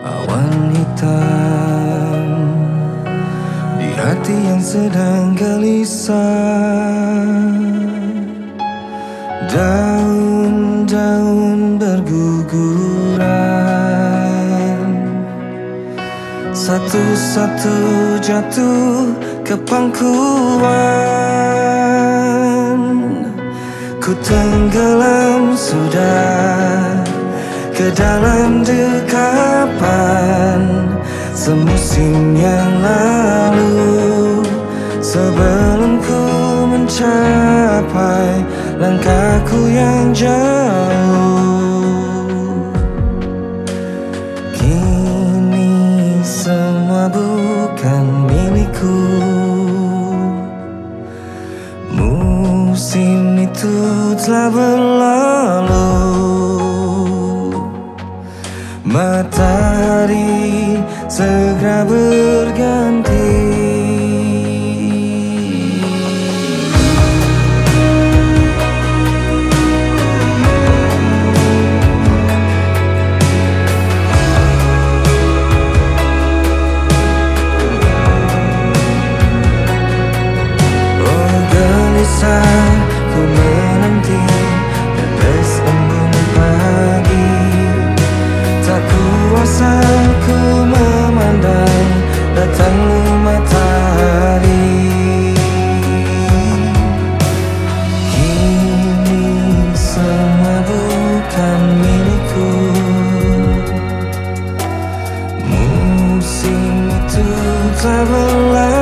Awan hitam Di hati yang sedang gelisah. Daun-daun berguguran. Satu-satu jatuh ke pangkuan. Ku tenggelam sudah dalam dekapan Semusim yang lalu Sebelum ku mencapai langkahku yang jauh. Kini semua bukan milikku. Musim itu telah berlalu Matahari segera berganti. Oh Musim itu telah berlalu